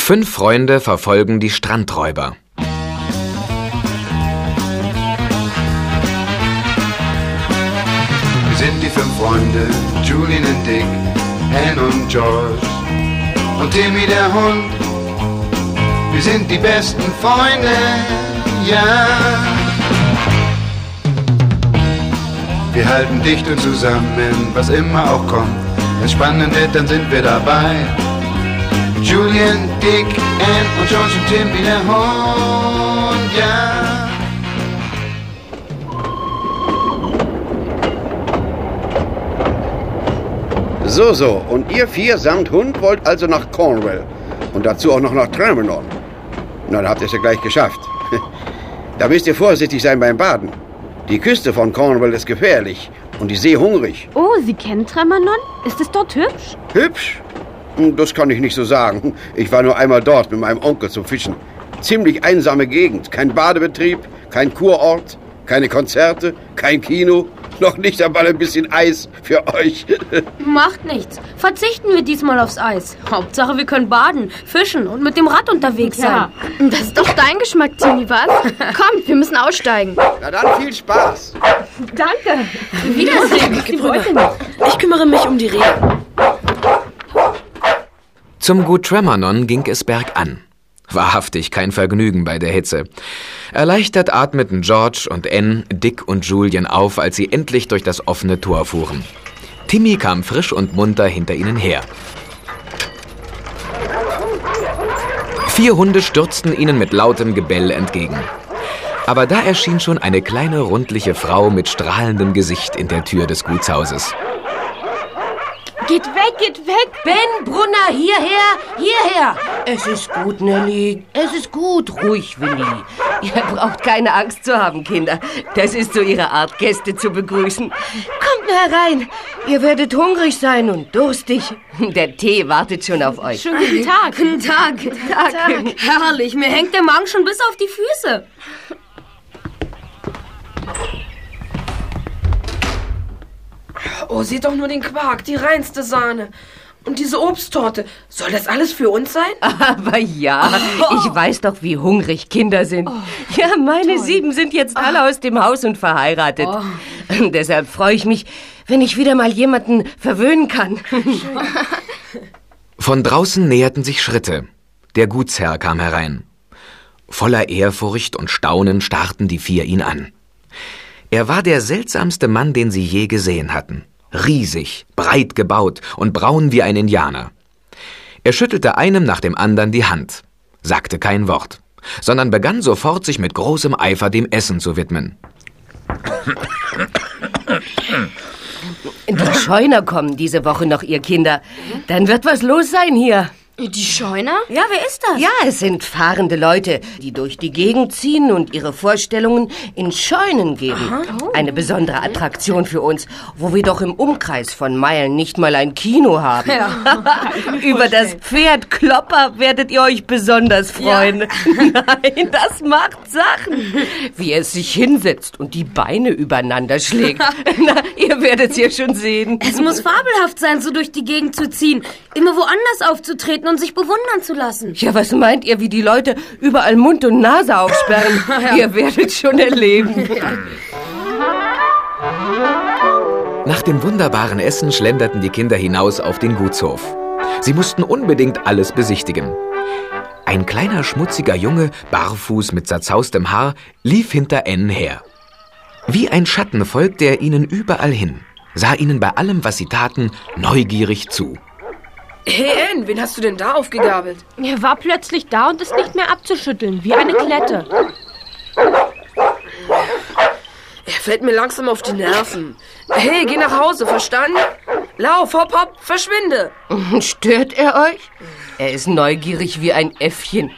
Fünf Freunde verfolgen die Strandräuber. Wir sind die fünf Freunde, Julian und Dick, Anne und George und Timmy der Hund. Wir sind die besten Freunde, ja. Wir halten dicht und zusammen, was immer auch kommt. Wenn spannend wird, dann sind wir dabei. Julian, Dick, Ann und George und Timmy der Hund, ja. So, so. Und ihr vier samt Hund wollt also nach Cornwall. Und dazu auch noch nach Tramenon. Na, da habt ihr es ja gleich geschafft. Da müsst ihr vorsichtig sein beim Baden. Die Küste von Cornwall ist gefährlich und die See hungrig. Oh, Sie kennen Tremanon? Ist es dort hübsch? Hübsch? Hm, Das kann ich nicht so sagen. Ich war nur einmal dort mit meinem Onkel zum Fischen. Ziemlich einsame Gegend. Kein Badebetrieb, kein Kurort, keine Konzerte, kein Kino. Noch nicht einmal ein bisschen Eis für euch. Macht nichts. Verzichten wir diesmal aufs Eis. Hauptsache, wir können baden, fischen und mit dem Rad unterwegs sein. Das ist doch dein Geschmack, Timmy, was? Kommt, wir müssen aussteigen. Na dann viel Spaß. Danke. Wiedersehen. Ich kümmere mich um die Rehe. Zum Gut Tremanon ging es bergan. Wahrhaftig kein Vergnügen bei der Hitze. Erleichtert atmeten George und Ann, Dick und Julian auf, als sie endlich durch das offene Tor fuhren. Timmy kam frisch und munter hinter ihnen her. Vier Hunde stürzten ihnen mit lautem Gebell entgegen. Aber da erschien schon eine kleine rundliche Frau mit strahlendem Gesicht in der Tür des Gutshauses. Geht weg, geht weg. Ben Brunner, hierher, hierher. Es ist gut, Nelly. Es ist gut. Ruhig, Willi. Ihr braucht keine Angst zu haben, Kinder. Das ist so Ihre Art, Gäste zu begrüßen. Kommt nur herein. Ihr werdet hungrig sein und durstig. Der Tee wartet schon auf euch. Schönen guten Tag. Guten Tag. Tag. Herrlich, mir hängt der Magen schon bis auf die Füße. Oh, seht doch nur den Quark, die reinste Sahne. Und diese Obsttorte. Soll das alles für uns sein? Aber ja, ich weiß doch, wie hungrig Kinder sind. ja, meine sieben sind jetzt alle aus dem Haus und verheiratet. Deshalb freue ich mich, wenn ich wieder mal jemanden verwöhnen kann. Von draußen näherten sich Schritte. Der Gutsherr kam herein. Voller Ehrfurcht und Staunen starrten die vier ihn an. Er war der seltsamste Mann, den sie je gesehen hatten. Riesig, breit gebaut und braun wie ein Indianer. Er schüttelte einem nach dem anderen die Hand, sagte kein Wort, sondern begann sofort sich mit großem Eifer dem Essen zu widmen. Die Scheuner kommen diese Woche noch, ihr Kinder. Dann wird was los sein hier. Die Scheuner? Ja, wer ist das? Ja, es sind fahrende Leute, die durch die Gegend ziehen und ihre Vorstellungen in Scheunen geben. Eine besondere Attraktion für uns, wo wir doch im Umkreis von Meilen nicht mal ein Kino haben. Über das Pferd Klopper werdet ihr euch besonders freuen. Nein, das macht Sachen. Wie es sich hinsetzt und die Beine übereinander schlägt. Na, ihr werdet es ja schon sehen. Es muss fabelhaft sein, so durch die Gegend zu ziehen, immer woanders aufzutreten und sich bewundern zu lassen. Ja, was meint ihr, wie die Leute überall Mund und Nase aufsperren? Ihr werdet schon erleben. Nach dem wunderbaren Essen schlenderten die Kinder hinaus auf den Gutshof. Sie mussten unbedingt alles besichtigen. Ein kleiner schmutziger Junge, barfuß mit zerzaustem Haar, lief hinter Ann her. Wie ein Schatten folgte er ihnen überall hin, sah ihnen bei allem, was sie taten, neugierig zu. Hey, Ann, wen hast du denn da aufgegabelt? Er war plötzlich da und ist nicht mehr abzuschütteln, wie eine Klette. Er fällt mir langsam auf die Nerven. Hey, geh nach Hause, verstanden? Lauf, hopp, hopp, verschwinde. Stört er euch? Er ist neugierig wie ein Äffchen.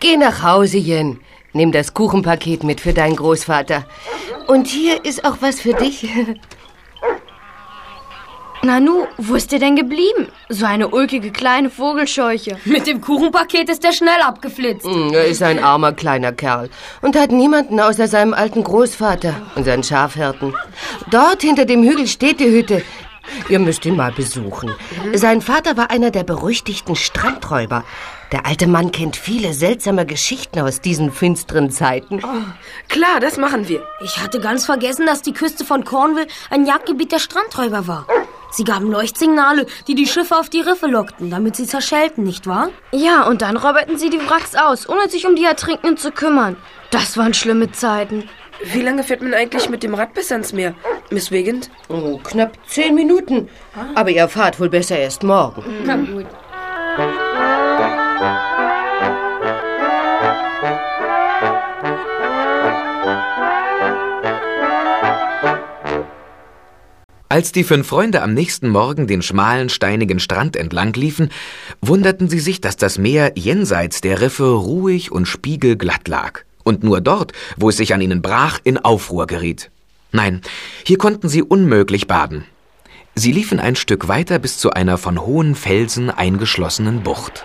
Geh nach Hause, Jen. Nimm das Kuchenpaket mit für deinen Großvater. Und hier ist auch was für dich. Nanu, wo ist der denn geblieben? So eine ulkige kleine Vogelscheuche. Mit dem Kuchenpaket ist er schnell abgeflitzt. Hm, Er ist ein armer kleiner Kerl und hat niemanden außer seinem alten Großvater, unseren Schafhirten. Dort hinter dem Hügel steht die Hütte. Ihr müsst ihn mal besuchen. Sein Vater war einer der berüchtigten Strandräuber. Der alte Mann kennt viele seltsame Geschichten aus diesen finsteren Zeiten. Klar, das machen wir. Ich hatte ganz vergessen, dass die Küste von Cornwall ein Jagdgebiet der Strandräuber war. Sie gaben Leuchtsignale, die die Schiffe auf die Riffe lockten, damit sie zerschellten, nicht wahr? Ja, und dann räuberten sie die Wracks aus, ohne sich um die Ertrinkenden zu kümmern. Das waren schlimme Zeiten. Wie lange fährt man eigentlich mit dem Rad bis ans Meer, Miss Wiggins? Oh, knapp zehn Minuten. Aber ihr fahrt wohl besser erst morgen. Na gut. Als die fünf Freunde am nächsten Morgen den schmalen, steinigen Strand entlang liefen, wunderten sie sich, dass das Meer jenseits der Riffe ruhig und spiegelglatt lag und nur dort, wo es sich an ihnen brach, in Aufruhr geriet. Nein, hier konnten sie unmöglich baden. Sie liefen ein Stück weiter bis zu einer von hohen Felsen eingeschlossenen Bucht.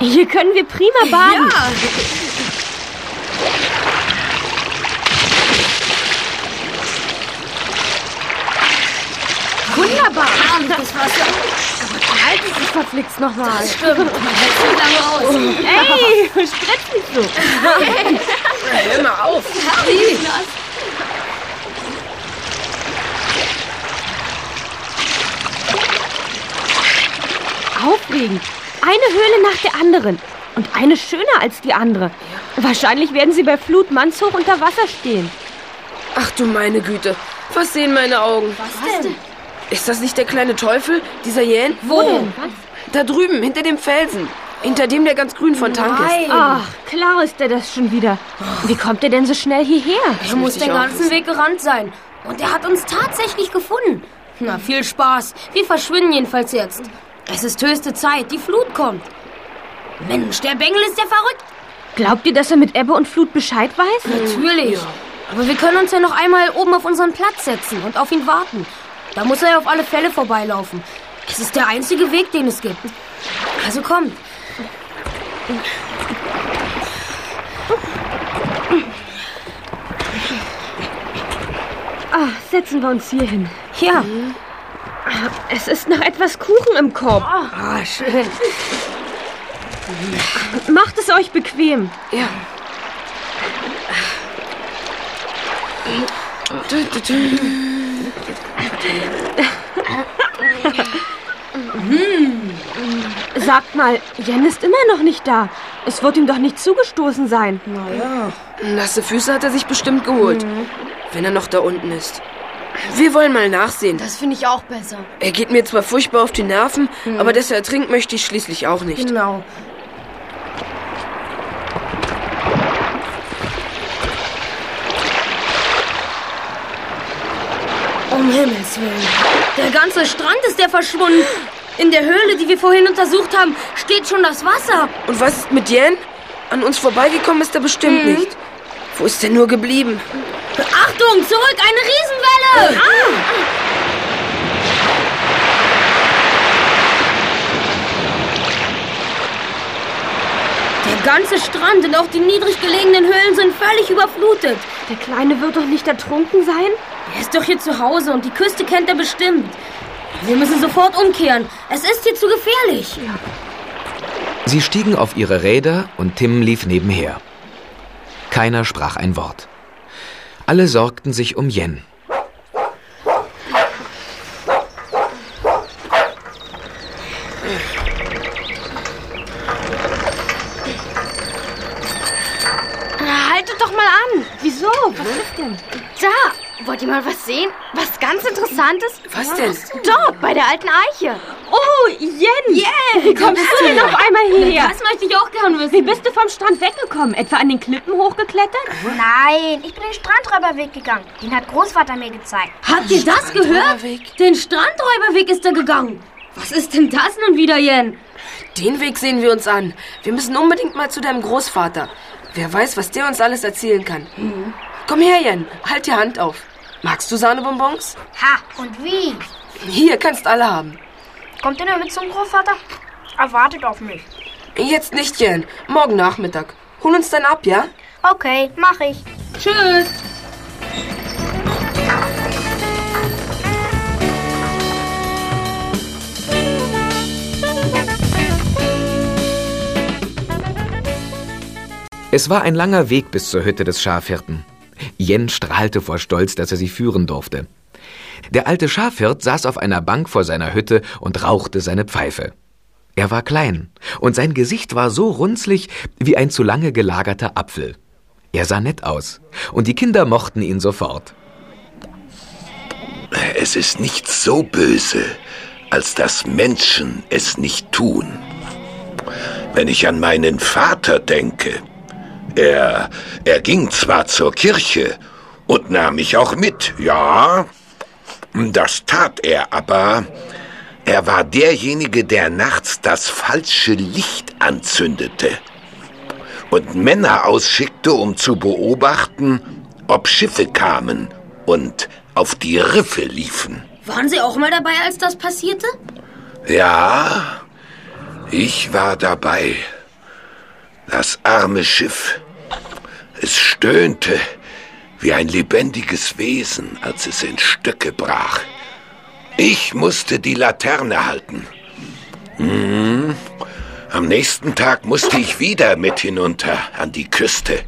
Hier können wir prima baden. Wunderbar. Wasser. Halt es sich verflixt nochmal. Stimmt, man hält so lange aus. Ey, spritz nicht so. Hör mal auf. Aufregend. Eine Höhle nach der anderen. Und eine schöner als die andere. Wahrscheinlich werden sie bei Flut mannshoch unter Wasser stehen. Ach du meine Güte. Was sehen meine Augen? Was denn? Ist das nicht der kleine Teufel, dieser Jähn? Wo denn? Da drüben, hinter dem Felsen. Hinter dem der ganz grün von Tank ist. Nein. Ach, klar ist er das schon wieder. Wie kommt er denn so schnell hierher? Er muss den ganzen Weg gerannt sein. Und er hat uns tatsächlich gefunden. Na, viel Spaß. Wir verschwinden jedenfalls jetzt. Es ist höchste Zeit. Die Flut kommt. Mensch, der Bengel ist ja verrückt. Glaubt ihr, dass er mit Ebbe und Flut Bescheid weiß? Natürlich. Aber wir können uns ja noch einmal oben auf unseren Platz setzen und auf ihn warten. Da muss er auf alle Fälle vorbeilaufen. Es ist der einzige Weg, den es gibt. Also kommt. Ah, setzen wir uns hier hin. Ja. Es ist noch etwas Kuchen im Korb. Ah, schön. Macht es euch bequem. Ja. Sagt mal, Jen ist immer noch nicht da. Es wird ihm doch nicht zugestoßen sein. Nasse Füße hat er sich bestimmt geholt. Wenn er noch da unten ist. Wir wollen mal nachsehen. Das finde ich auch besser. Er geht mir zwar furchtbar auf die Nerven, aber dass er ertrinkt, möchte ich schließlich auch nicht. Genau. Um Himmels Willen. Der ganze Strand ist ja verschwunden. In der Höhle, die wir vorhin untersucht haben, steht schon das Wasser. Und was ist mit Jen? An uns vorbeigekommen ist er bestimmt nicht. Wo ist er nur geblieben? Achtung, zurück, eine Riesenwelle! Der ganze Strand und auch die niedrig gelegenen Höhlen sind völlig überflutet. Der Kleine wird doch nicht ertrunken sein? Er ist doch hier zu Hause und die Küste kennt er bestimmt. Wir müssen sofort umkehren. Es ist hier zu gefährlich. Sie stiegen auf ihre Räder und Tim lief nebenher. Keiner sprach ein Wort. Alle sorgten sich um Jen. Haltet doch mal an. Wieso? Was ist denn? Da, mal was sehen? Was ganz Interessantes? Was denn? Dort, bei der alten Eiche. Oh, Jen! Jen! Wie kommst du denn auf einmal hierher? Das möchte ich auch gern wissen. Wie bist du vom Strand weggekommen? Etwa an den Klippen hochgeklettert? Nein, ich bin den Strandräuberweg gegangen. Den hat Großvater mir gezeigt. Habt ihr das gehört? Den Strandräuberweg ist er gegangen. Was ist denn das nun wieder, Jen? Den Weg sehen wir uns an. Wir müssen unbedingt mal zu deinem Großvater. Wer weiß, was der uns alles erzählen kann. Komm her, Jen. Halt die Hand auf. Magst du Sahnebonbons? Ha, und wie? Hier, kannst alle haben. Kommt ihr denn mit zum Großvater? Er wartet auf mich. Jetzt nicht, Jen. Morgen Nachmittag. Hol uns dann ab, ja? Okay, mach ich. Tschüss. Es war ein langer Weg bis zur Hütte des Schafhirten. Jen strahlte vor Stolz, dass er sie führen durfte. Der alte Schafhirt saß auf einer Bank vor seiner Hütte und rauchte seine Pfeife. Er war klein, und sein Gesicht war so runzlig wie ein zu lange gelagerter Apfel. Er sah nett aus, und die Kinder mochten ihn sofort. Es ist nicht so böse, als dass Menschen es nicht tun. Wenn ich an meinen Vater denke, er, er ging zwar zur Kirche und nahm mich auch mit, ja, das tat er, aber er war derjenige, der nachts das falsche Licht anzündete und Männer ausschickte, um zu beobachten, ob Schiffe kamen und auf die Riffe liefen. Waren Sie auch mal dabei, als das passierte? Ja, ich war dabei. Das arme Schiff. Es stöhnte wie ein lebendiges Wesen, als es in Stücke brach. Ich musste die Laterne halten. Hm. Am nächsten Tag musste ich wieder mit hinunter an die Küste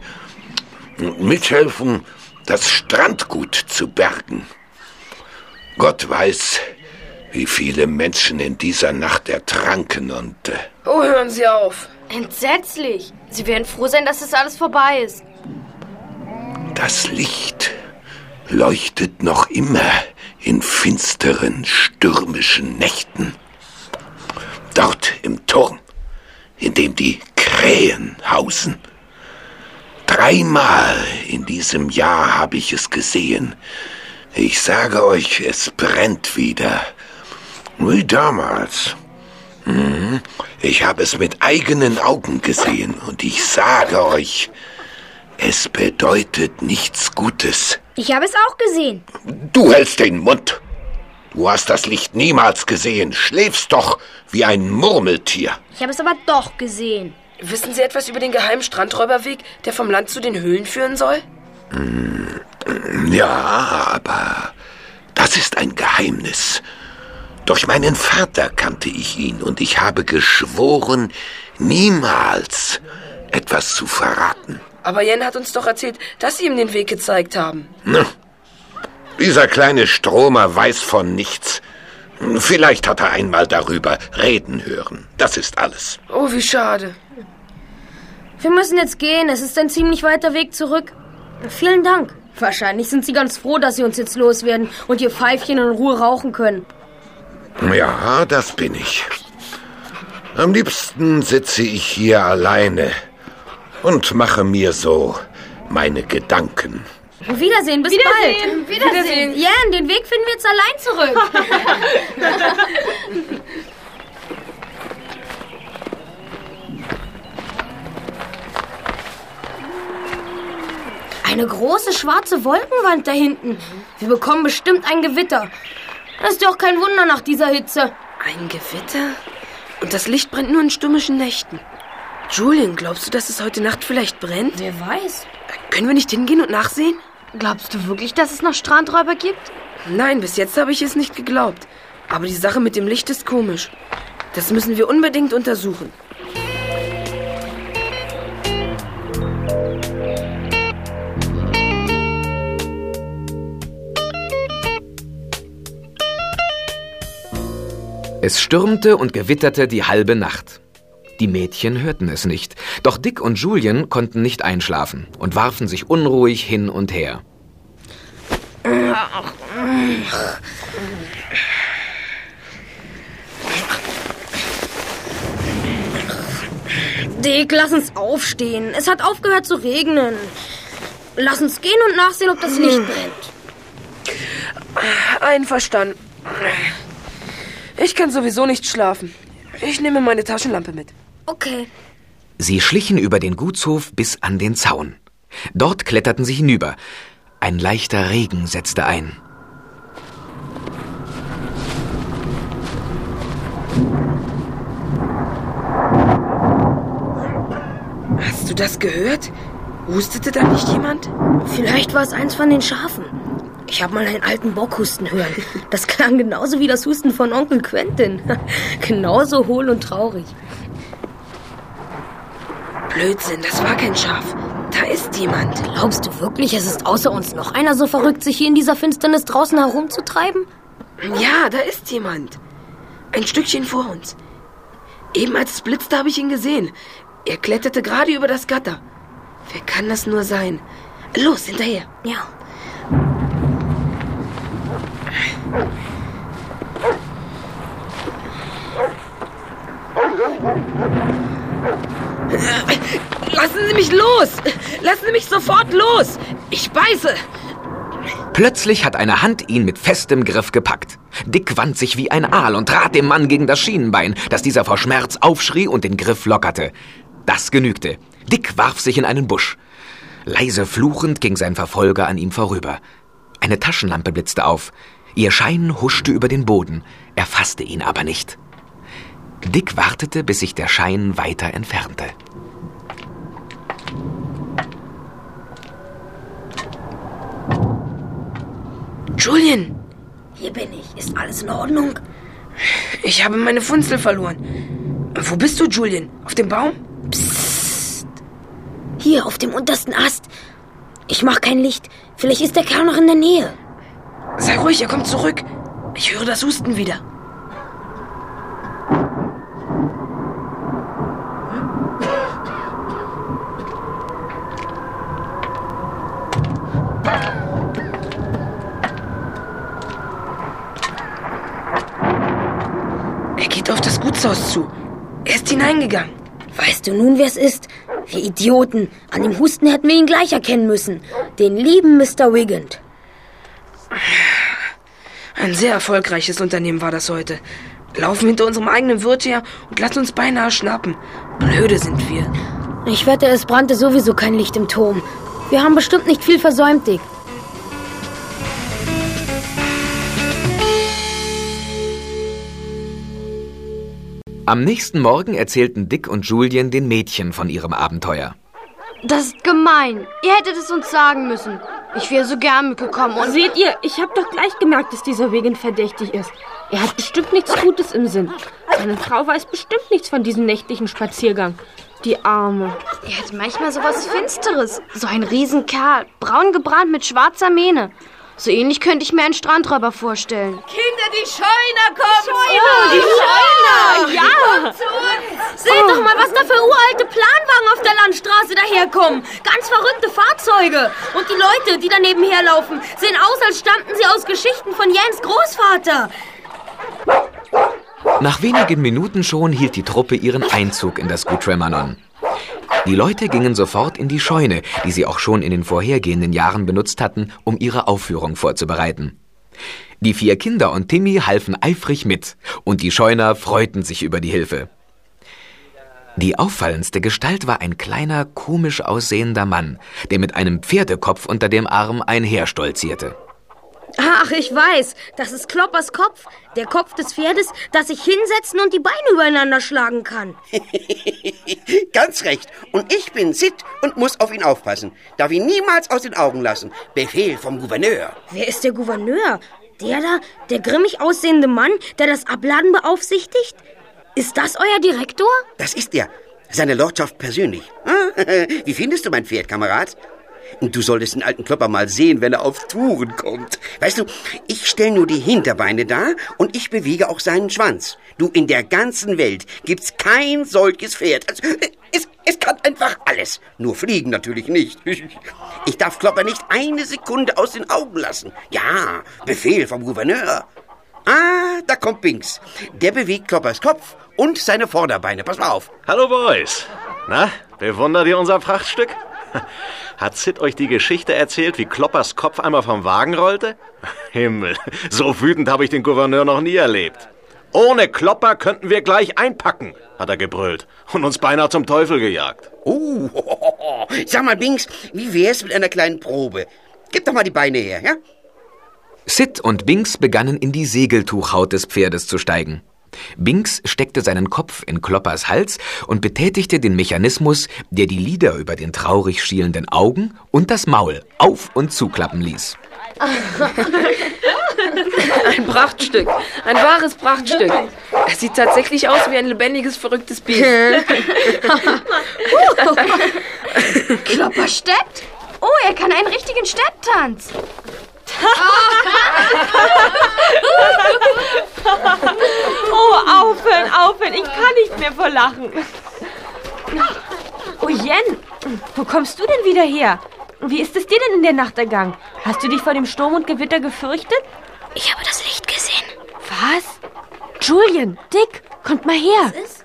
und mithelfen, das Strandgut zu bergen. Gott weiß, wie viele Menschen in dieser Nacht ertranken und... Äh, oh, hören Sie auf. Entsetzlich. Sie werden froh sein, dass das alles vorbei ist. Das Licht leuchtet noch immer in finsteren, stürmischen Nächten. Dort im Turm, in dem die Krähen hausen. Dreimal in diesem Jahr habe ich es gesehen. Ich sage euch, es brennt wieder. Wie damals. Hm, ich habe es mit eigenen Augen gesehen und ich sage euch, es bedeutet nichts Gutes. Ich habe es auch gesehen. Du hältst den Mund. Du hast das Licht niemals gesehen, schläfst doch wie ein Murmeltier. Ich habe es aber doch gesehen. Wissen Sie etwas über den geheimen Strandräuberweg, der vom Land zu den Höhlen führen soll? Ja, aber das ist ein Geheimnis. Durch meinen Vater kannte ich ihn und ich habe geschworen, niemals etwas zu verraten. Aber Jen hat uns doch erzählt, dass Sie ihm den Weg gezeigt haben. Na, dieser kleine Stromer weiß von nichts. Vielleicht hat er einmal darüber reden hören. Das ist alles. Oh, wie schade. Wir müssen jetzt gehen. Es ist ein ziemlich weiter Weg zurück. Vielen Dank. Wahrscheinlich sind Sie ganz froh, dass Sie uns jetzt loswerden und Ihr Pfeifchen in Ruhe rauchen können. Ja, das bin ich. Am liebsten sitze ich hier alleine und mache mir so meine Gedanken. Wiedersehen, bis Wiedersehen. bald. Wiedersehen. Jan, den Weg finden wir jetzt allein zurück. Eine große schwarze Wolkenwand da hinten. Wir bekommen bestimmt ein Gewitter. Das ist doch kein Wunder nach dieser Hitze. Ein Gewitter? Und das Licht brennt nur in stürmischen Nächten. Julian, glaubst du, dass es heute Nacht vielleicht brennt? Wer weiß. Können wir nicht hingehen und nachsehen? Glaubst du wirklich, dass es noch Strandräuber gibt? Nein, bis jetzt habe ich es nicht geglaubt. Aber die Sache mit dem Licht ist komisch. Das müssen wir unbedingt untersuchen. Es stürmte und gewitterte die halbe Nacht. Die Mädchen hörten es nicht, doch Dick und Julien konnten nicht einschlafen und warfen sich unruhig hin und her. Dick, lass uns aufstehen. Es hat aufgehört zu regnen. Lass uns gehen und nachsehen, ob das Licht brennt. Einverstanden. Ich kann sowieso nicht schlafen. Ich nehme meine Taschenlampe mit. Okay. Sie schlichen über den Gutshof bis an den Zaun. Dort kletterten sie hinüber. Ein leichter Regen setzte ein. Hast du das gehört? Hustete da nicht jemand? Vielleicht war es eins von den Schafen. Ich habe mal einen alten Bock husten hören. Das klang genauso wie das Husten von Onkel Quentin. genauso hohl und traurig. Blödsinn, das war kein Schaf. Da ist jemand. Glaubst du wirklich, es ist außer uns noch einer so verrückt, sich hier in dieser Finsternis draußen herumzutreiben? Ja, da ist jemand. Ein Stückchen vor uns. Eben als es blitzte, habe ich ihn gesehen. Er kletterte gerade über das Gatter. Wer kann das nur sein? Los, hinterher. Ja. Lassen Sie mich los! Lassen Sie mich sofort los! Ich beiße! Plötzlich hat eine Hand ihn mit festem Griff gepackt. Dick wand sich wie ein Aal und trat dem Mann gegen das Schienenbein, dass dieser vor Schmerz aufschrie und den Griff lockerte. Das genügte. Dick warf sich in einen Busch. Leise fluchend ging sein Verfolger an ihm vorüber. Eine Taschenlampe blitzte auf. Ihr Schein huschte über den Boden, erfasste ihn aber nicht. Dick wartete, bis sich der Schein weiter entfernte. Julian! Hier bin ich. Ist alles in Ordnung? Ich habe meine Funzel verloren. Wo bist du, Julian? Auf dem Baum? Psst. Hier, auf dem untersten Ast. Ich mach kein Licht. Vielleicht ist der Kerl noch in der Nähe. Sei ruhig, er kommt zurück. Ich höre das Husten wieder. Er geht auf das Gutshaus zu. Er ist hineingegangen. Weißt du nun, wer es ist? Wir Idioten. An dem Husten hätten wir ihn gleich erkennen müssen. Den lieben Mr. Wigand. Ein sehr erfolgreiches Unternehmen war das heute. Laufen hinter unserem eigenen Wirt her und lassen uns beinahe schnappen. Blöde sind wir. Ich wette, es brannte sowieso kein Licht im Turm. Wir haben bestimmt nicht viel versäumt, Dick. Am nächsten Morgen erzählten Dick und Julien den Mädchen von ihrem Abenteuer. Das ist gemein. Ihr hättet es uns sagen müssen. Ich wäre so gern mitgekommen und... Seht ihr, ich habe doch gleich gemerkt, dass dieser Wegen verdächtig ist. Er hat bestimmt nichts Gutes im Sinn. Seine Frau weiß bestimmt nichts von diesem nächtlichen Spaziergang. Die Arme. Er hat manchmal sowas Finsteres. So ein Riesenkerl, braun gebrannt mit schwarzer Mähne. So ähnlich könnte ich mir einen Strandräuber vorstellen. Kinder, die Scheuner kommt! Oh, die Scheuner! Ja! Seht doch mal, was da für uralte Planwagen auf der Landstraße daherkommen. Ganz verrückte Fahrzeuge. Und die Leute, die daneben herlaufen, sehen aus, als stammten sie aus Geschichten von Jens Großvater. Nach wenigen Minuten schon hielt die Truppe ihren Einzug in das Gut Tremanon. Die Leute gingen sofort in die Scheune, die sie auch schon in den vorhergehenden Jahren benutzt hatten, um ihre Aufführung vorzubereiten. Die vier Kinder und Timmy halfen eifrig mit, und die Scheuner freuten sich über die Hilfe. Die auffallendste Gestalt war ein kleiner, komisch aussehender Mann, der mit einem Pferdekopf unter dem Arm einherstolzierte. Ach, ich weiß. Das ist Kloppers Kopf. Der Kopf des Pferdes, das sich hinsetzen und die Beine übereinander schlagen kann. Ganz recht. Und ich bin Sid und muss auf ihn aufpassen. Darf ihn niemals aus den Augen lassen. Befehl vom Gouverneur. Wer ist der Gouverneur? Der da, der grimmig aussehende Mann, der das Abladen beaufsichtigt? Ist das euer Direktor? Das ist er. Seine Lordschaft persönlich. Wie findest du mein Pferd, Kamerad? Du solltest den alten Klopper mal sehen, wenn er auf Touren kommt. Weißt du, ich stelle nur die Hinterbeine da und ich bewege auch seinen Schwanz. Du, in der ganzen Welt gibt's kein solches Pferd. Also, es, es kann einfach alles. Nur fliegen natürlich nicht. Ich darf Klopper nicht eine Sekunde aus den Augen lassen. Ja, Befehl vom Gouverneur. Ah, da kommt Binks. Der bewegt Kloppers Kopf und seine Vorderbeine. Pass mal auf. Hallo Boys. Na, bewundert ihr unser Prachtstück? Hat Sid euch die Geschichte erzählt, wie Kloppers Kopf einmal vom Wagen rollte? Himmel, so wütend habe ich den Gouverneur noch nie erlebt. Ohne Klopper könnten wir gleich einpacken, hat er gebrüllt und uns beinahe zum Teufel gejagt. Oh, sag mal, Binks, wie wär's mit einer kleinen Probe? Gib doch mal die Beine her, ja? Sid und Binks begannen in die Segeltuchhaut des Pferdes zu steigen. Binks steckte seinen Kopf in Kloppers Hals und betätigte den Mechanismus, der die Lider über den traurig schielenden Augen und das Maul auf und zuklappen ließ. Ein Prachtstück. Ein wahres Prachtstück. Er sieht tatsächlich aus wie ein lebendiges, verrücktes Biest. Klopper steppt? Oh, er kann einen richtigen Stepptanz. Oh, aufhören, aufhören. Ich kann nicht mehr vor Lachen. Oh, Jen, wo kommst du denn wieder her? Wie ist es dir denn in der Nacht ergangen? Hast du dich vor dem Sturm und Gewitter gefürchtet? Ich habe das Licht gesehen. Was? Julian, Dick, kommt mal her. Was ist?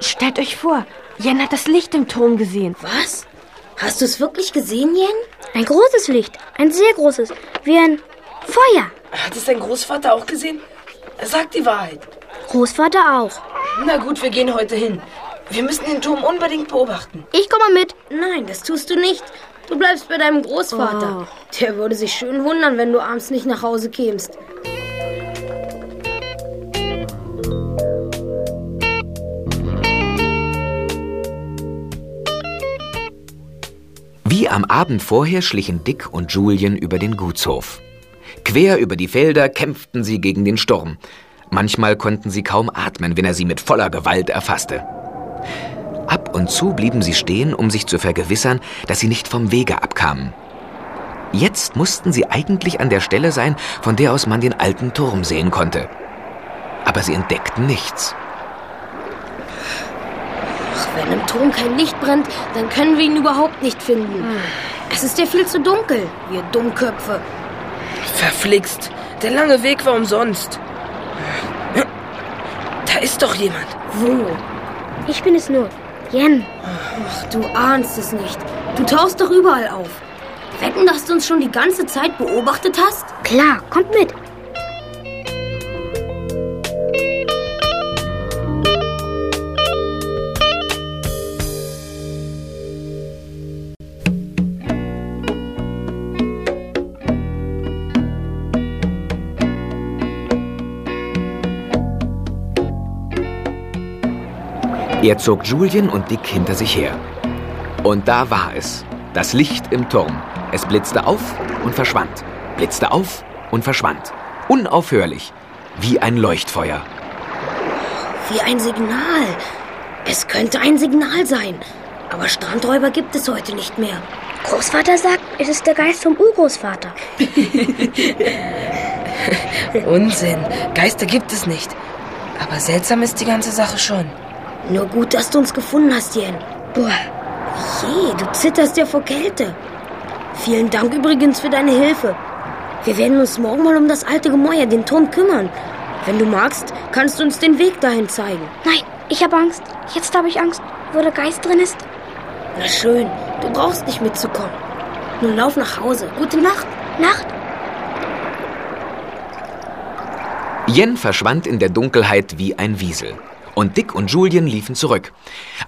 Stellt euch vor, Jen hat das Licht im Turm gesehen. Was? Hast du es wirklich gesehen, Jen? Ein großes Licht. Ein sehr großes. Wie ein Feuer. Hat es dein Großvater auch gesehen? Er sagt die Wahrheit. Großvater auch. Na gut, wir gehen heute hin. Wir müssen den Turm unbedingt beobachten. Ich komme mit. Nein, das tust du nicht. Du bleibst bei deinem Großvater. Der würde sich schön wundern, wenn du abends nicht nach Hause kämst. Wie am Abend vorher schlichen Dick und Julien über den Gutshof. Quer über die Felder kämpften sie gegen den Sturm. Manchmal konnten sie kaum atmen, wenn er sie mit voller Gewalt erfasste. Ab und zu blieben sie stehen, um sich zu vergewissern, dass sie nicht vom Wege abkamen. Jetzt mussten sie eigentlich an der Stelle sein, von der aus man den alten Turm sehen konnte. Aber sie entdeckten nichts. Ach, wenn im Turm kein Licht brennt, dann können wir ihn überhaupt nicht finden. Es ist ja viel zu dunkel, wir Dummköpfe. Verflixt. Der lange Weg war umsonst. Da ist doch jemand. Wo? Ich bin es nur. Jen. Ach, du ahnst es nicht. Du tauchst doch überall auf. Wetten, dass du uns schon die ganze Zeit beobachtet hast? Klar, kommt mit. Er zog Julien und Dick hinter sich her. Und da war es, das Licht im Turm. Es blitzte auf und verschwand, blitzte auf und verschwand. Unaufhörlich, wie ein Leuchtfeuer. Wie ein Signal. Es könnte ein Signal sein. Aber Strandräuber gibt es heute nicht mehr. Großvater sagt, es ist der Geist vom Urgroßvater. Unsinn. Geister gibt es nicht. Aber seltsam ist die ganze Sache schon. Nur gut, dass du uns gefunden hast, Jen. Boah, Je, du zitterst ja vor Kälte. Vielen Dank übrigens für deine Hilfe. Wir werden uns morgen mal um das alte Gemäuer, den Turm, kümmern. Wenn du magst, kannst du uns den Weg dahin zeigen. nein, ich habe Angst. Jetzt habe ich Angst, wo der Geist drin ist. Na schön, du brauchst nicht mitzukommen. Nun lauf nach Hause. Gute Nacht. Nacht. Jen verschwand in der Dunkelheit wie ein Wiesel. Und Dick und Julien liefen zurück.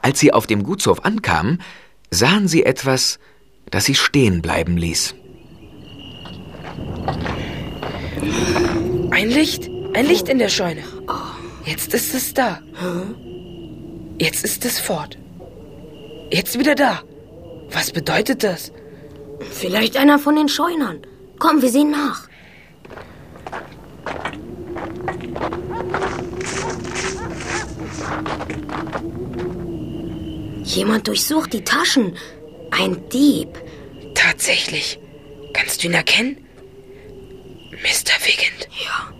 Als sie auf dem Gutshof ankamen, sahen sie etwas, das sie stehen bleiben ließ. Ein Licht. Ein Licht in der Scheune. Jetzt ist es da. Jetzt ist es fort. Jetzt wieder da. Was bedeutet das? Vielleicht einer von den Scheunern. Komm, wir sehen nach. Jemand durchsucht die Taschen. Ein Dieb. Tatsächlich. Kannst du ihn erkennen? Mr. Wigand. Ja.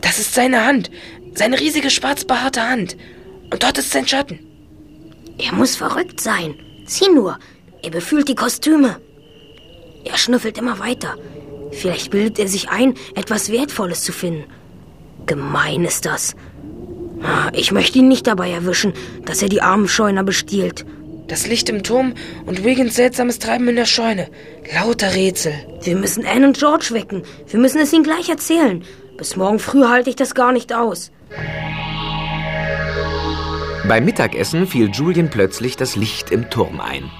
Das ist seine Hand. Seine riesige schwarz behaarte Hand. Und dort ist sein Schatten. Er muss verrückt sein. Sieh nur, er befühlt die Kostüme. Er schnüffelt immer weiter. Vielleicht bildet er sich ein, etwas Wertvolles zu finden. Gemein ist das. Ich möchte ihn nicht dabei erwischen, dass er die armen Scheuner bestiehlt. Das Licht im Turm und Wiggins seltsames Treiben in der Scheune. Lauter Rätsel. Wir müssen Anne und George wecken. Wir müssen es ihnen gleich erzählen. Bis morgen früh halte ich das gar nicht aus. Beim Mittagessen fiel Julien plötzlich das Licht im Turm ein.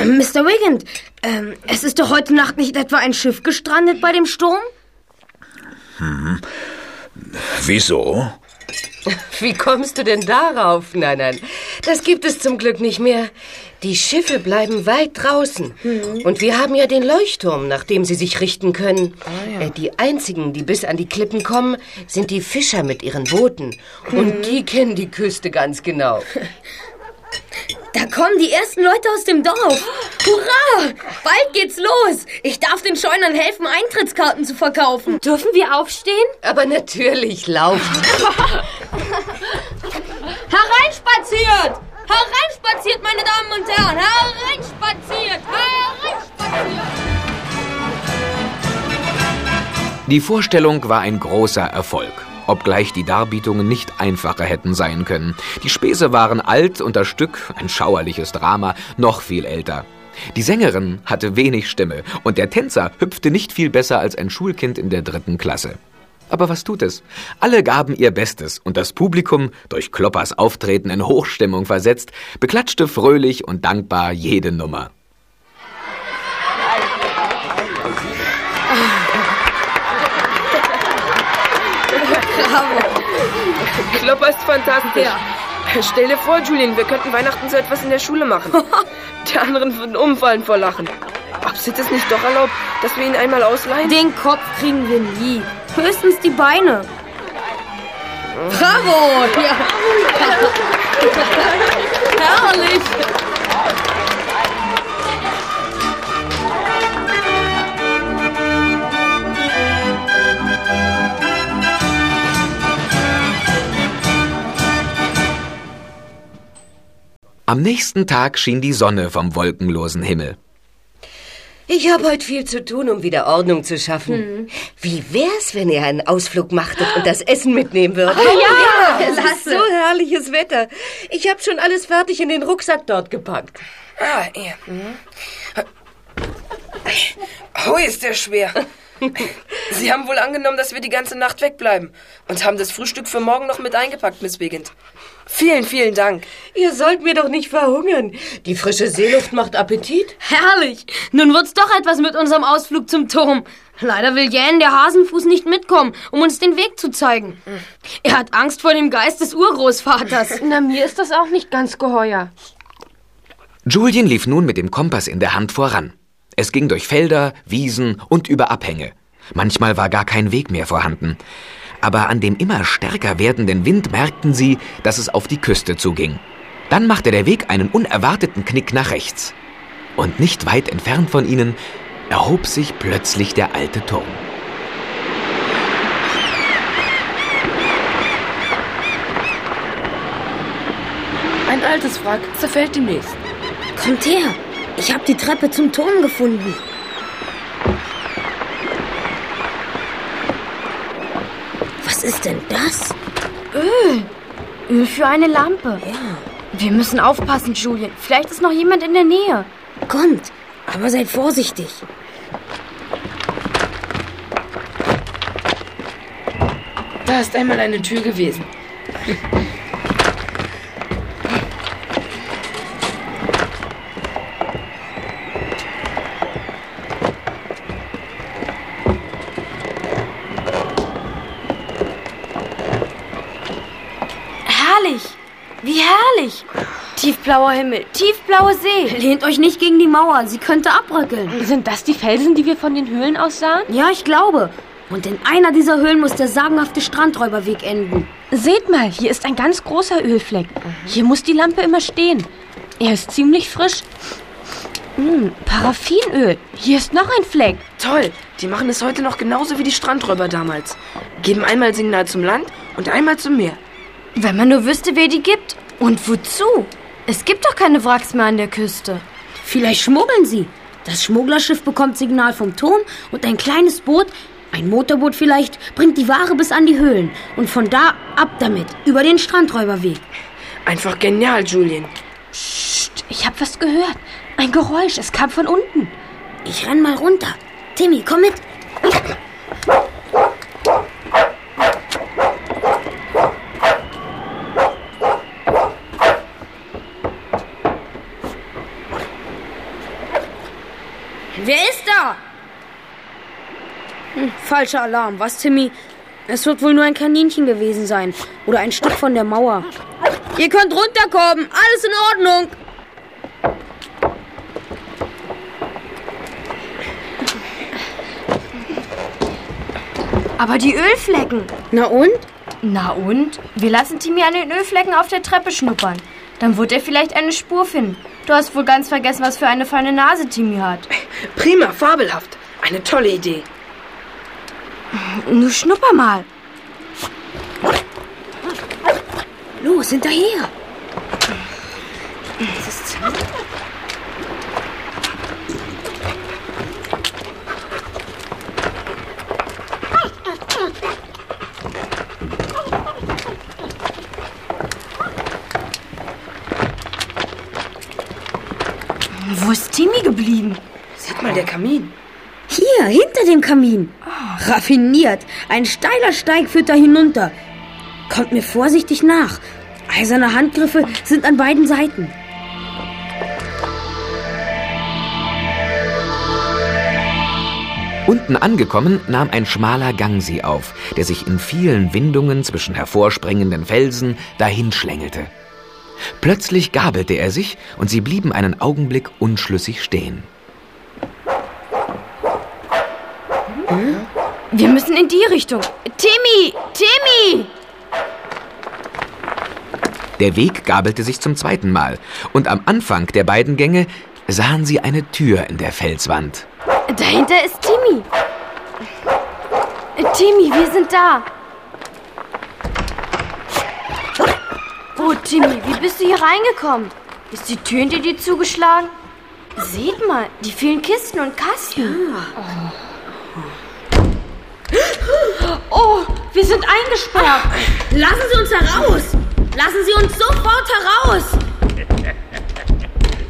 Ähm, Mr. Wigand, ähm, es ist doch heute Nacht nicht etwa ein Schiff gestrandet bei dem Sturm? Wieso? Wie kommst du denn darauf? Nein, nein, das gibt es zum Glück nicht mehr. Die Schiffe bleiben weit draußen. Und wir haben ja den Leuchtturm, nach dem sie sich richten können. Äh, Die einzigen, die bis an die Klippen kommen, sind die Fischer mit ihren Booten. Und die kennen die Küste ganz genau. Da kommen die ersten Leute aus dem Dorf. Hurra! Bald geht's los. Ich darf den Scheunern helfen, Eintrittskarten zu verkaufen. Dürfen wir aufstehen? Aber natürlich laufen. Hereinspaziert! Hereinspaziert, meine Damen und Herren! Hereinspaziert! Hereinspaziert! Die Vorstellung war ein großer Erfolg, obgleich die Darbietungen nicht einfacher hätten sein können. Die Späße waren alt und das Stück, ein schauerliches Drama, noch viel älter. Die Sängerin hatte wenig Stimme und der Tänzer hüpfte nicht viel besser als ein Schulkind in der dritten Klasse. Aber was tut es? Alle gaben ihr Bestes und das Publikum, durch Kloppers Auftreten in Hochstimmung versetzt, beklatschte fröhlich und dankbar jede Nummer. Klopper ist fantastisch. Stell dir vor, Julian, wir könnten Weihnachten so etwas in der Schule machen. Die anderen würden umfallen vor Lachen. Ob es nicht doch erlaubt, dass wir ihn einmal ausleihen? Den Kopf kriegen wir nie. Höchstens die Beine. Bravo! Ja. Herrlich! Am nächsten Tag schien die Sonne vom wolkenlosen Himmel. Ich habe heute viel zu tun, um wieder Ordnung zu schaffen. Wie wär's, wenn ihr einen Ausflug machtet und das Essen mitnehmen würdet? Oh ja, es ist so herrliches Wetter. Ich habe schon alles fertig in den Rucksack dort gepackt. Ah, ja. Oh, ist der schwer. Sie haben wohl angenommen, dass wir die ganze Nacht wegbleiben und haben das Frühstück für morgen noch mit eingepackt, Miss Wiggins. Vielen, vielen Dank. Ihr sollt mir doch nicht verhungern. Die frische Seeluft macht Appetit. Herrlich! Nun wird's doch etwas mit unserem Ausflug zum Turm. Leider will Jan, der Hasenfuß, nicht mitkommen, um uns den Weg zu zeigen. Er hat Angst vor dem Geist des Urgroßvaters. Na, mir ist das auch nicht ganz geheuer. Julien lief nun mit dem Kompass in der Hand voran. Es ging durch Felder, Wiesen und über Abhänge. Manchmal war gar kein Weg mehr vorhanden. Aber an dem immer stärker werdenden Wind merkten sie, dass es auf die Küste zuging. Dann machte der Weg einen unerwarteten Knick nach rechts. Und nicht weit entfernt von ihnen erhob sich plötzlich der alte Turm. Ein altes Wrack zerfällt demnächst. Kommt her! Ich habe die Treppe zum Turm gefunden. Ist denn das? Öl. Öl für eine Lampe. Ja. Wir müssen aufpassen, Julian. Vielleicht ist noch jemand in der Nähe. Kommt, aber seid vorsichtig. Da ist einmal eine Tür gewesen. Tiefblauer Himmel, tiefblaue See. Lehnt euch nicht gegen die Mauer, sie könnte abbröckeln. Sind das die Felsen, die wir von den Höhlen aus sahen? Ja, ich glaube. Und in einer dieser Höhlen muss der sagenhafte Strandräuberweg enden. Seht mal, hier ist ein ganz großer Ölfleck. Hier muss die Lampe immer stehen. Er ist ziemlich frisch. Hm, Paraffinöl. Hier ist noch ein Fleck. Toll, die machen es heute noch genauso wie die Strandräuber damals. Geben einmal Signal zum Land und einmal zum Meer. Wenn man nur wüsste, wer die gibt. Und wozu? Es gibt doch keine Wracks mehr an der Küste. Vielleicht schmuggeln sie. Das Schmugglerschiff bekommt Signal vom Turm und ein kleines Boot, ein Motorboot vielleicht, bringt die Ware bis an die Höhlen. Und von da ab damit, über den Strandräuberweg. Einfach genial, Julian. Psst, ich hab was gehört. Ein Geräusch, es kam von unten. Ich renn mal runter. Timmy, komm mit. Wer ist da? Hm, falscher Alarm, was, Timmy? Es wird wohl nur ein Kaninchen gewesen sein. Oder ein Stück von der Mauer. Ihr könnt runterkommen. Alles in Ordnung. Aber die Ölflecken. Na und? Na und? Wir lassen Timmy an den Ölflecken auf der Treppe schnuppern. Dann wird er vielleicht eine Spur finden. Du hast wohl ganz vergessen, was für eine feine Nase Timmy hat. Prima, fabelhaft. Eine tolle Idee. Nur schnupper mal. Los, hinterher. Wo ist Timmy geblieben? Seht mal, der Kamin. Hier, hinter dem Kamin. Raffiniert. Ein steiler Steig führt da hinunter. Kommt mir vorsichtig nach. Eiserne Handgriffe sind an beiden Seiten. Unten angekommen nahm ein schmaler Gang sie auf, der sich in vielen Windungen zwischen hervorspringenden Felsen dahinschlängelte. Plötzlich gabelte er sich und sie blieben einen Augenblick unschlüssig stehen. Wir müssen in die Richtung. Timmy! Timmy! Der Weg gabelte sich zum zweiten Mal, und am Anfang der beiden Gänge sahen sie eine Tür in der Felswand. Dahinter ist Timmy. Timmy, wir sind da. Oh, Timmy, wie bist du hier reingekommen? Ist die Tür hinter dir zugeschlagen? Seht mal, die vielen Kisten und Kasten. Oh, wir sind eingesperrt. Lassen Sie uns heraus! Lassen Sie uns sofort heraus!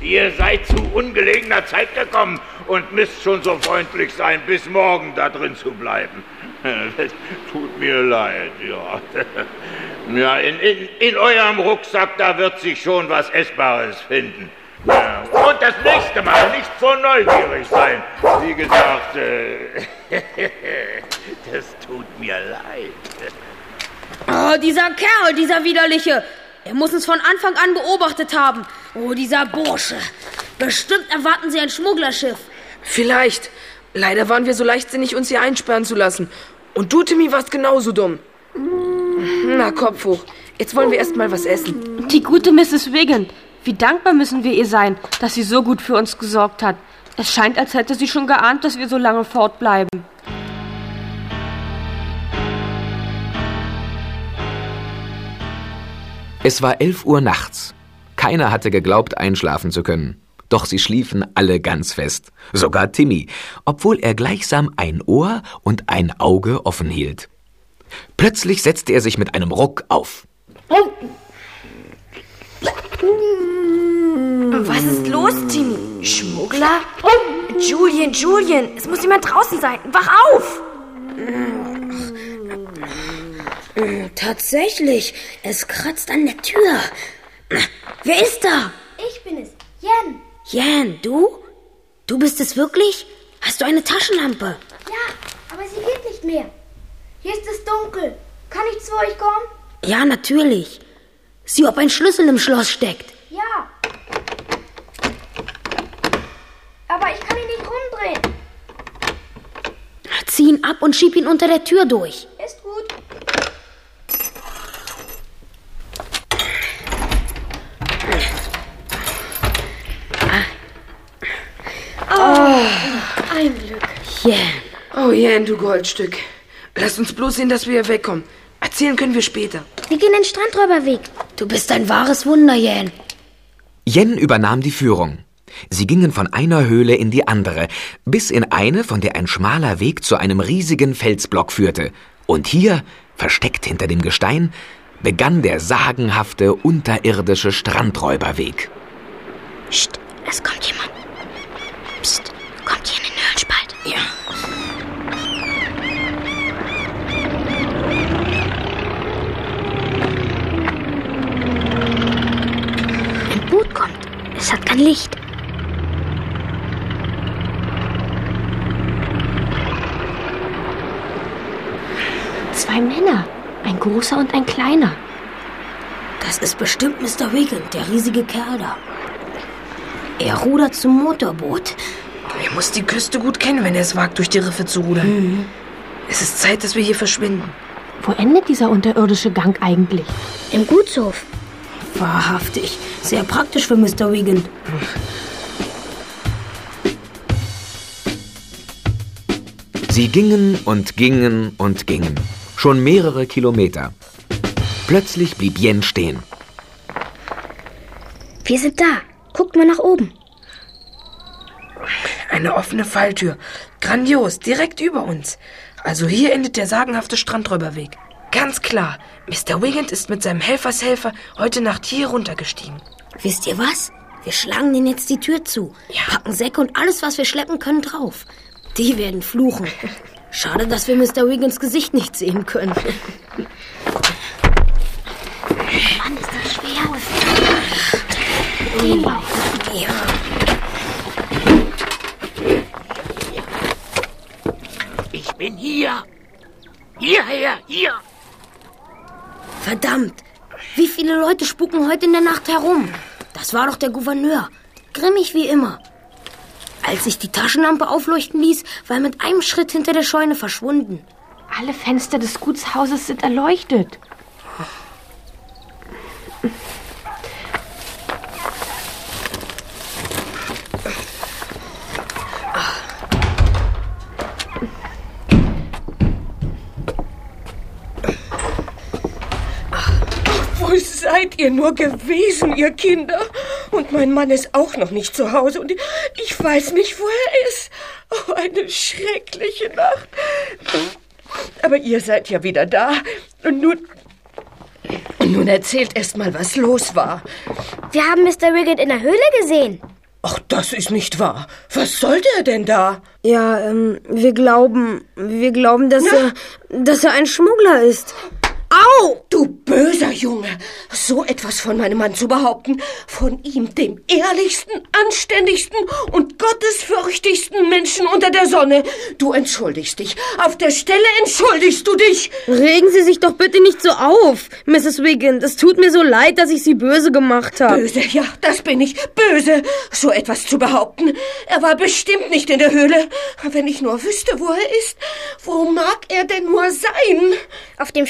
Ihr seid zu ungelegener Zeit gekommen und müsst schon so freundlich sein, bis morgen da drin zu bleiben. Tut mir leid, ja. Ja, in, in, in eurem Rucksack, da wird sich schon was Essbares finden. Ja, und das nächste Mal nicht so neugierig sein. Wie gesagt, äh, das tut mir leid. Oh, dieser Kerl, dieser widerliche. Er muss uns von Anfang an beobachtet haben. Oh, dieser Bursche. Bestimmt erwarten Sie ein Schmugglerschiff. Vielleicht. Leider waren wir so leichtsinnig, uns hier einsperren zu lassen. Und du, Timmy, warst genauso dumm. Na, Kopf hoch. Jetzt wollen wir erst mal was essen. Die gute Mrs. Wiggin. Wie dankbar müssen wir ihr sein, dass sie so gut für uns gesorgt hat. Es scheint, als hätte sie schon geahnt, dass wir so lange fortbleiben. Es war elf Uhr nachts. Keiner hatte geglaubt, einschlafen zu können. Doch sie schliefen alle ganz fest. Sogar Timmy, obwohl er gleichsam ein Ohr und ein Auge offen hielt. Plötzlich setzte er sich mit einem Ruck auf. Was ist los, Timmy? Schmuggler? Julian, Julian, es muss jemand draußen sein. Wach auf! Tatsächlich, es kratzt an der Tür. Wer ist da? Ich bin es, Jen. Jan, du? Du bist es wirklich? Hast du eine Taschenlampe? Ja, aber sie geht nicht mehr. Hier ist es dunkel. Kann ich zu euch kommen? Ja, natürlich. Sieh, ob ein Schlüssel im Schloss steckt. Ja. Aber ich kann ihn nicht rumdrehen. Zieh ihn ab und schieb ihn unter der Tür durch. Ist gut. Ein Glück. Jan. Oh, Jan, du Goldstück. Lass uns bloß sehen, dass wir hier wegkommen. Erzählen können wir später. Wir gehen den Strandräuberweg. Du bist ein wahres Wunder, Jan. Jen übernahm die Führung. Sie gingen von einer Höhle in die andere, bis in eine, von der ein schmaler Weg zu einem riesigen Felsblock führte. Und hier, versteckt hinter dem Gestein, begann der sagenhafte unterirdische Strandräuberweg. Psst, es kommt jemand. Psst, Es hat kein Licht. Zwei Männer. Ein großer und ein kleiner. Das ist bestimmt Mr. Wiggin, der riesige Kerl da. Er rudert zum Motorboot. Er muss die Küste gut kennen, wenn er es wagt, durch die Riffe zu rudern. Es ist Zeit, dass wir hier verschwinden. Wo endet dieser unterirdische Gang eigentlich? Im Gutshof. Wahrhaftig. Sehr praktisch für Mr. Wiggin. Sie gingen und gingen und gingen. Schon mehrere Kilometer. Plötzlich blieb Jen stehen. Wir sind da. Guckt mal nach oben. Eine offene Falltür. Grandios, direkt über uns. Also hier endet der sagenhafte Strandräuberweg. Ganz klar, Mr. Wiggins ist mit seinem Helfershelfer heute Nacht hier runtergestiegen. Wisst ihr was? Wir schlagen denen jetzt die Tür zu. Packen Säcke und alles, was wir schleppen können, drauf. Die werden fluchen. Schade, dass wir Mr. Wiggins Gesicht nicht sehen können. Mann, ist das schwer. Ja. Ich bin hier. Hierher, hier. Verdammt! Wie viele Leute spuken heute in der Nacht herum? Das war doch der Gouverneur. Grimmig wie immer. Als ich die Taschenlampe aufleuchten ließ, war er mit einem Schritt hinter der Scheune verschwunden. Alle Fenster des Gutshauses sind erleuchtet. Wo seid ihr nur gewesen, ihr Kinder? Und mein Mann ist auch noch nicht zu Hause und ich weiß nicht, wo er ist. Oh, eine schreckliche Nacht. Aber ihr seid ja wieder da. Und nun. Und nun erzählt erst mal, was los war. Wir haben Mr. Wiggin in der Höhle gesehen. Ach, das ist nicht wahr. Was sollte er denn da? Ja, ähm, wir glauben, wir glauben, dass er, dass er ein Schmuggler ist. Au! Du böser Junge! So etwas von meinem Mann zu behaupten, von ihm, dem ehrlichsten, anständigsten und gottesfürchtigsten Menschen unter der Sonne. Du entschuldigst dich. Auf der Stelle entschuldigst du dich. Regen Sie sich doch bitte nicht so auf, Mrs. Wiggin. Es tut mir so leid, dass ich Sie böse gemacht habe. Böse, ja, das bin ich. Böse, so etwas zu behaupten. Er war bestimmt nicht in der Höhle. Wenn ich nur wüsste, wo er ist. Wo mag er denn nur sein? Auf dem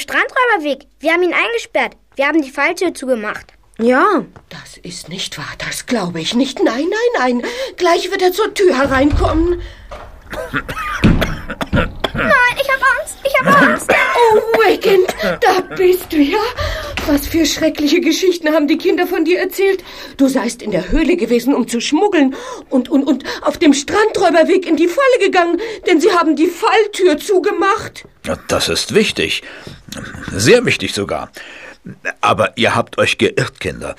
Strandräuberweg. Wir haben ihn eingesperrt. Wir haben die Falltür zugemacht. Ja. Das ist nicht wahr, das glaube ich nicht. Nein, nein, nein. Gleich wird er zur Tür hereinkommen. Nein, ich habe Angst. Ich habe Angst. Oh, Wiggins, da bist du ja. Was für schreckliche Geschichten haben die Kinder von dir erzählt? Du seist in der Höhle gewesen, um zu schmuggeln und, und, und auf dem Strandräuberweg in die Falle gegangen, denn sie haben die Falltür zugemacht. Das ist wichtig. Sehr wichtig sogar. Aber ihr habt euch geirrt, Kinder.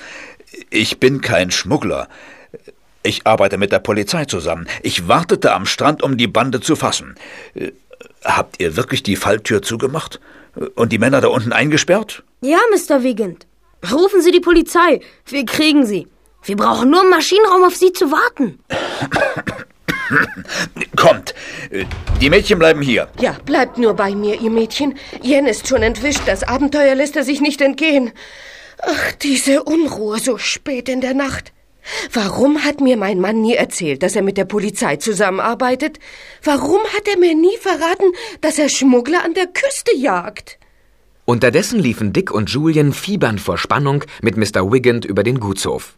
Ich bin kein Schmuggler. Ich arbeite mit der Polizei zusammen. Ich wartete am Strand, um die Bande zu fassen. Äh, Habt ihr wirklich die Falltür zugemacht? Und die Männer da unten eingesperrt? Ja, Mr. Wiggin. Rufen Sie die Polizei. Wir kriegen Sie. Wir brauchen nur im Maschinenraum auf Sie zu warten. Kommt. Äh, Die Mädchen bleiben hier. Ja, bleibt nur bei mir, ihr Mädchen. Jen ist schon entwischt. Das Abenteuer lässt er sich nicht entgehen. Ach, diese Unruhe so spät in der Nacht. Warum hat mir mein Mann nie erzählt, dass er mit der Polizei zusammenarbeitet? Warum hat er mir nie verraten, dass er Schmuggler an der Küste jagt? Unterdessen liefen Dick und Julian fiebernd vor Spannung mit Mr. Wigand über den Gutshof.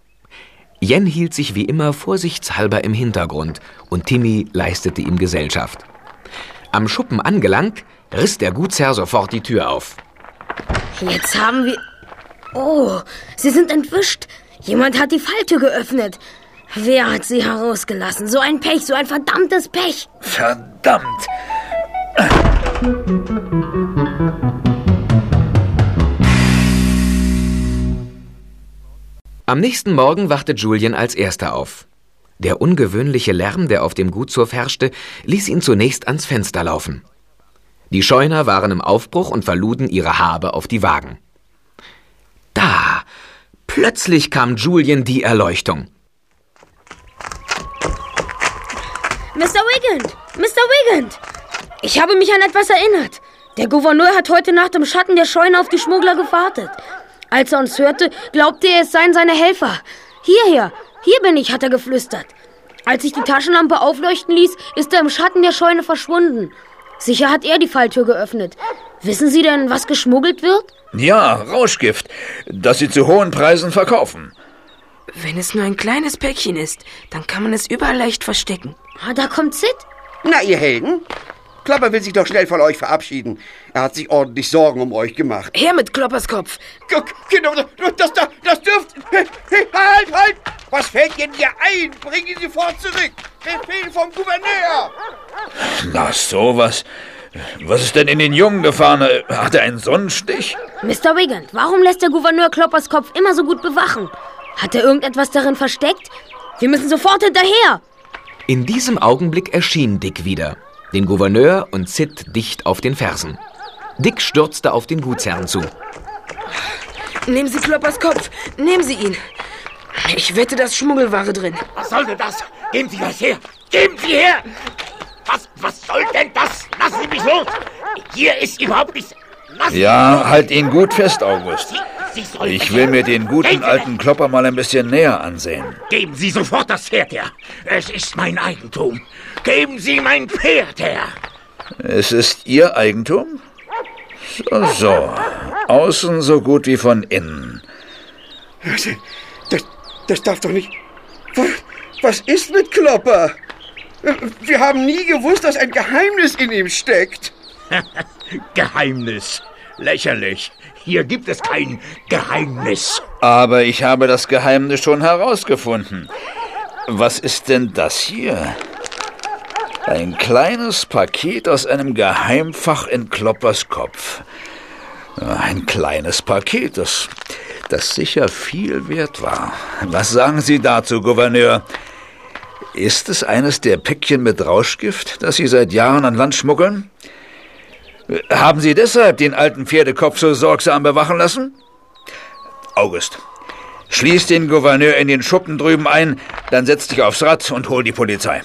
Jen hielt sich wie immer vorsichtshalber im Hintergrund und Timmy leistete ihm Gesellschaft. Am Schuppen angelangt, riss der Gutsherr sofort die Tür auf. Jetzt haben wir. Oh, Sie sind entwischt. Jemand hat die Falltür geöffnet. Wer hat sie herausgelassen? So ein Pech, so ein verdammtes Pech. Verdammt. Am nächsten Morgen wachte Julian als erster auf. Der ungewöhnliche Lärm, der auf dem Gutshof herrschte, ließ ihn zunächst ans Fenster laufen. Die Scheuner waren im Aufbruch und verluden ihre Habe auf die Wagen. Da! Plötzlich kam Julian die Erleuchtung. Mr. Wigand! Mr. Wigand! Ich habe mich an etwas erinnert. Der Gouverneur hat heute Nacht im Schatten der Scheune auf die Schmuggler gewartet. Als er uns hörte, glaubte er, es seien seine Helfer. Hierher, hier bin ich, hat er geflüstert. Als ich die Taschenlampe aufleuchten ließ, ist er im Schatten der Scheune verschwunden. Sicher hat er die Falltür geöffnet. Wissen Sie denn, was geschmuggelt wird? Ja, Rauschgift, das Sie zu hohen Preisen verkaufen. Wenn es nur ein kleines Päckchen ist, dann kann man es überall leicht verstecken. Ah, da kommt Sid. Na, ihr Helden? Klopper will sich doch schnell von euch verabschieden. Er hat sich ordentlich Sorgen um euch gemacht. Her mit Kloppers Kopf. Genau, das, das, das dürft... Hey, hey, halt, halt! Was fällt Ihnen hier ein? Bringen Sie sofort zurück. Befehl vom Gouverneur. Na, sowas. Was ist denn in den Jungen gefahren? Hat er einen Sonnenstich? Mr. Wigand, warum lässt der Gouverneur Kloppers Kopf immer so gut bewachen? Hat er irgendetwas darin versteckt? Wir müssen sofort hinterher. In diesem Augenblick erschien Dick wieder, den Gouverneur und Sid dicht auf den Fersen. Dick stürzte auf den Gutsherrn zu. Nehmen Sie Kloppers Kopf. Nehmen Sie ihn. Ich wette, da ist Schmuggelware drin. Was soll denn das? Geben Sie das her! Geben Sie her! Was, was soll denn das? Lassen Sie mich los! Hier ist überhaupt nichts. Lassen Ja, Sie halt ihn gut fest, August. Sie sollen Ich will mir den guten Sie alten Klopper mal ein bisschen näher ansehen. Geben Sie sofort das Pferd her. Es ist mein Eigentum. Geben Sie mein Pferd her. Es ist Ihr Eigentum? So, so. Außen so gut wie von innen. Das, das, das darf doch nicht... Was, was ist mit Klopper? Wir haben nie gewusst, dass ein Geheimnis in ihm steckt. Geheimnis. Lächerlich. Hier gibt es kein Geheimnis. Aber ich habe das Geheimnis schon herausgefunden. Was ist denn das hier? Ein kleines Paket aus einem Geheimfach in Kloppers Kopf. Ein kleines Paket, das, das sicher viel wert war. Was sagen Sie dazu, Gouverneur? Ist es eines der Päckchen mit Rauschgift, das Sie seit Jahren an Land schmuggeln? Haben Sie deshalb den alten Pferdekopf so sorgsam bewachen lassen? August, schließ den Gouverneur in den Schuppen drüben ein, dann setz dich aufs Rad und hol die Polizei.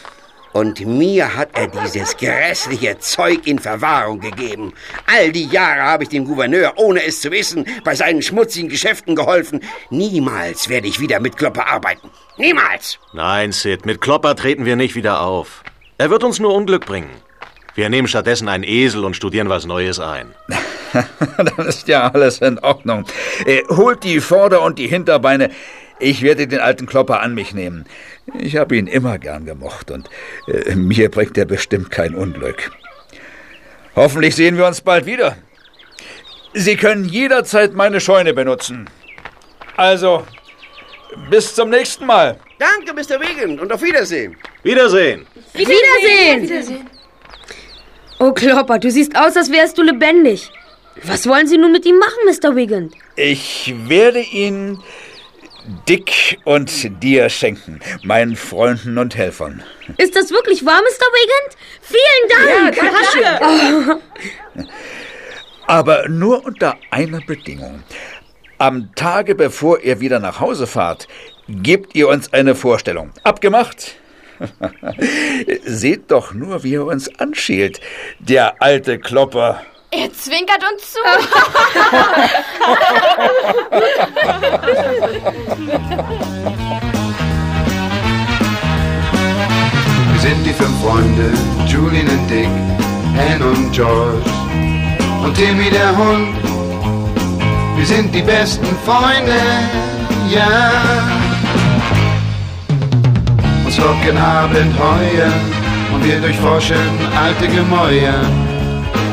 Und mir hat er dieses grässliche Zeug in Verwahrung gegeben. All die Jahre habe ich dem Gouverneur, ohne es zu wissen, bei seinen schmutzigen Geschäften geholfen. Niemals werde ich wieder mit Klopper arbeiten. Niemals! Nein, Sid, mit Klopper treten wir nicht wieder auf. Er wird uns nur Unglück bringen. Wir nehmen stattdessen einen Esel und studieren was Neues ein. Dann ist ja alles in Ordnung. Äh, holt die Vorder- und die Hinterbeine. Ich werde den alten Klopper an mich nehmen. Ich habe ihn immer gern gemocht und äh, mir bringt er bestimmt kein Unglück. Hoffentlich sehen wir uns bald wieder. Sie können jederzeit meine Scheune benutzen. Also, bis zum nächsten Mal. Danke, Mr. Wiegand, und auf Wiedersehen. Wiedersehen. Wiedersehen! Oh, Klopper, du siehst aus, als wärst du lebendig. Was wollen Sie nun mit ihm machen, Mr. Wiggins? Ich werde ihn Dick und dir schenken, meinen Freunden und Helfern. Ist das wirklich wahr, Mr. Wiggins? Vielen Dank! Ja, Aber nur unter einer Bedingung. Am Tage, bevor ihr wieder nach Hause fahrt, gebt ihr uns eine Vorstellung. Abgemacht? Seht doch nur, wie er uns anschielt, der alte Klopper. Er zwinkert uns zu. Wir sind die fünf Freunde, Julian und Dick, Anne und George und Timmy der Hund. Wir sind die besten Freunde, ja. Uns locken Abenteuer und wir durchforschen alte Gemäuer.